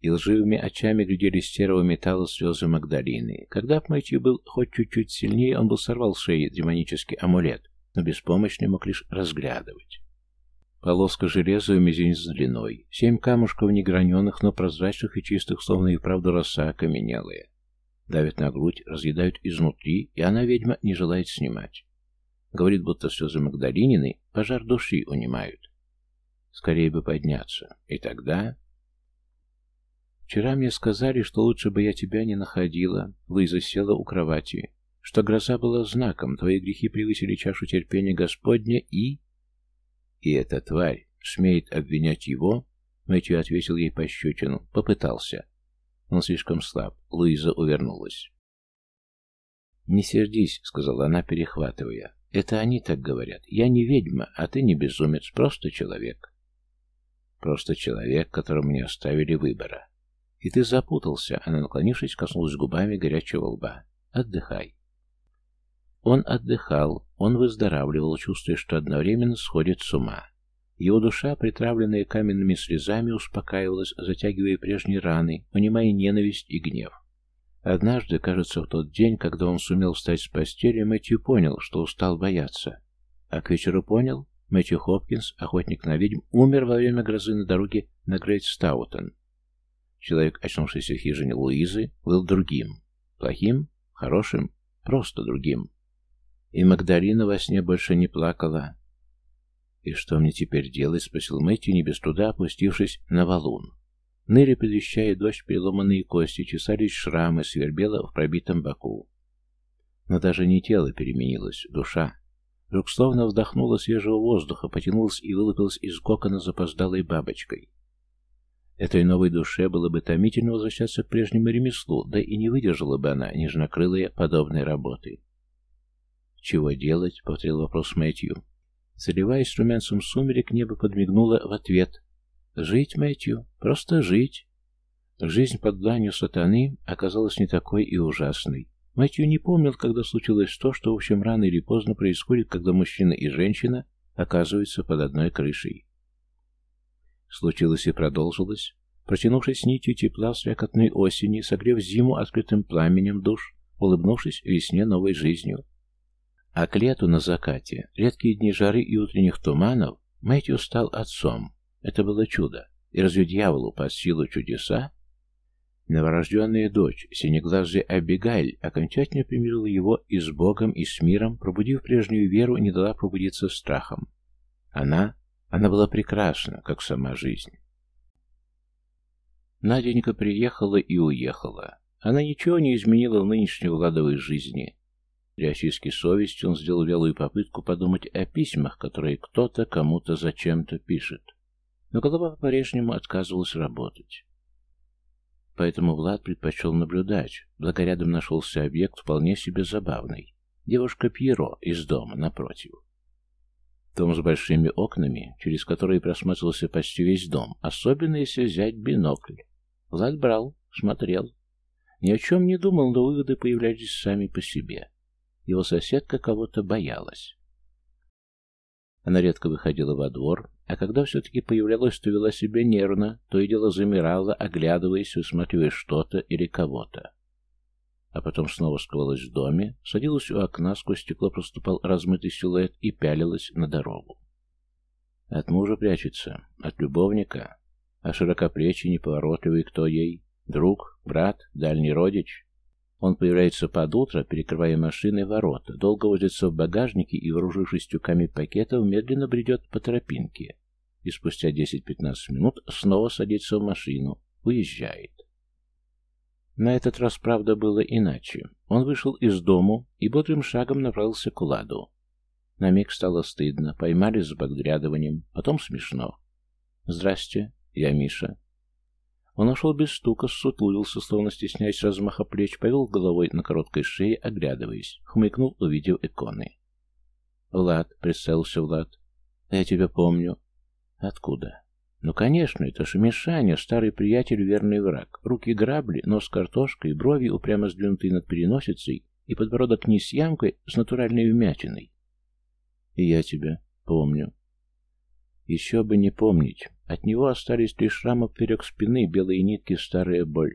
и лживыми очами глядели с серого металла слезы Магдалины. Когда б Мэтью был хоть чуть-чуть сильнее, он бы сорвал с шеи демонический амулет, но беспомощный мог лишь разглядывать. Полоска железа в мизинец длиной, семь камушков неграненных, но прозрачных и чистых, словно и правда роса окаменелые. Давят на грудь, разъедают изнутри, и она, ведьма, не желает снимать. Говорит, будто слезы Магдалинины пожар души унимают. Скорее бы подняться. И тогда... Вчера мне сказали, что лучше бы я тебя не находила. Луиза села у кровати. Что гроза была знаком, твои грехи превысили чашу терпения Господня и... И эта тварь смеет обвинять его? Мэтью ответил ей пощечину. Попытался. Он слишком слаб. Луиза увернулась. «Не сердись», — сказала она, перехватывая. «Это они так говорят. Я не ведьма, а ты не безумец, просто человек». «Просто человек, которому не оставили выбора». «И ты запутался», — она, наклонившись, коснулась губами горячего лба. «Отдыхай». Он отдыхал, он выздоравливал, чувствуя, что одновременно сходит с ума. Его душа, притравленная каменными слезами, успокаивалась, затягивая прежние раны, унимая ненависть и гнев. Однажды, кажется, в тот день, когда он сумел встать с постели, Мэтью понял, что устал бояться. А к вечеру понял, Мэтью Хопкинс, охотник на ведьм, умер во время грозы на дороге на Грейт Стаутон. Человек, очнувшийся в хижине Луизы, был другим. Плохим? Хорошим? Просто другим. И Магдалина во сне больше не плакала. «И что мне теперь делать?» — спросил Мэтью, не без труда опустившись на валун. Ныли, предвещая дождь, переломанные кости, чесались шрамы, свербело в пробитом боку. Но даже не тело переменилось, душа. Вдруг словно вдохнула свежего воздуха, потянулась и вылупилась из кокона запоздалой бабочкой. Этой новой душе было бы томительно возвращаться к прежнему ремеслу, да и не выдержала бы она, нежнокрылая, подобной работы. «Чего делать?» — повторил вопрос Мэтью. Заливаясь румянцем сумерек, небо подмигнуло в ответ. «Жить, Мэтью, просто жить». Жизнь под дланью сатаны оказалась не такой и ужасной. Мэтью не помнил, когда случилось то, что, в общем, рано или поздно происходит, когда мужчина и женщина оказываются под одной крышей. Случилось и продолжилось. Протянувшись нитью тепла слякотной осени, согрев зиму открытым пламенем душ, улыбнувшись весне новой жизнью. А к лету на закате, редкие дни жары и утренних туманов, Мэтью стал отцом. Это было чудо. И разве дьяволу под силу чудеса? Новорожденная дочь, синеглазая Абигайль, окончательно примирила его и с Богом, и с миром, пробудив прежнюю веру, не дала пробудиться страхом. Она, она была прекрасна, как сама жизнь. Наденька приехала и уехала. Она ничего не изменила в нынешней Владовой жизни. Для очистки совести он сделал вялую попытку подумать о письмах, которые кто-то кому-то зачем-то пишет. Но голова по-прежнему отказывалась работать. Поэтому Влад предпочел наблюдать, благо рядом нашелся объект вполне себе забавный. Девушка Пьеро из дома напротив. Дом с большими окнами, через которые просматривался почти весь дом, особенно если взять бинокль. Влад брал, смотрел. Ни о чем не думал, но выводы появлялись сами по себе. Его соседка кого-то боялась. Она редко выходила во двор, а когда все-таки появлялась, то вела себя нервно, то и дело замирала, оглядываясь, высматривая что-то или кого-то. А потом снова скрывалась в доме, садилась у окна, сквозь стекло проступал размытый силуэт и пялилась на дорогу. От мужа прячется, от любовника, а широкоплечий, неповоротливый кто ей? Друг, брат, дальний родич? Он появляется под утро, перекрывая машины ворота, долго возится в багажнике и, вооружившись тюками пакетов, медленно бредет по тропинке. И спустя 10-15 минут снова садится в машину, уезжает. На этот раз, правда, было иначе. Он вышел из дому и бодрым шагом направился к Ладу. На миг стало стыдно, поймали с подглядыванием, потом смешно. «Здрасте, я Миша. Он ушел без стука, сутулился, словно стесняясь размаха плеч, повел головой на короткой шее, оглядываясь, хмыкнул, увидев иконы. «Влад», — представился Влад, — «я тебя помню». «Откуда?» «Ну, конечно, это же Мишаня, старый приятель, верный враг. Руки грабли, нос картошкой, брови упрямо сдвинутые над переносицей и подбородок не с ямкой, с натуральной вмятиной». «И я тебя помню». Еще бы не помнить. От него остались лишь шрамы поперек спины, белые нитки, старая боль.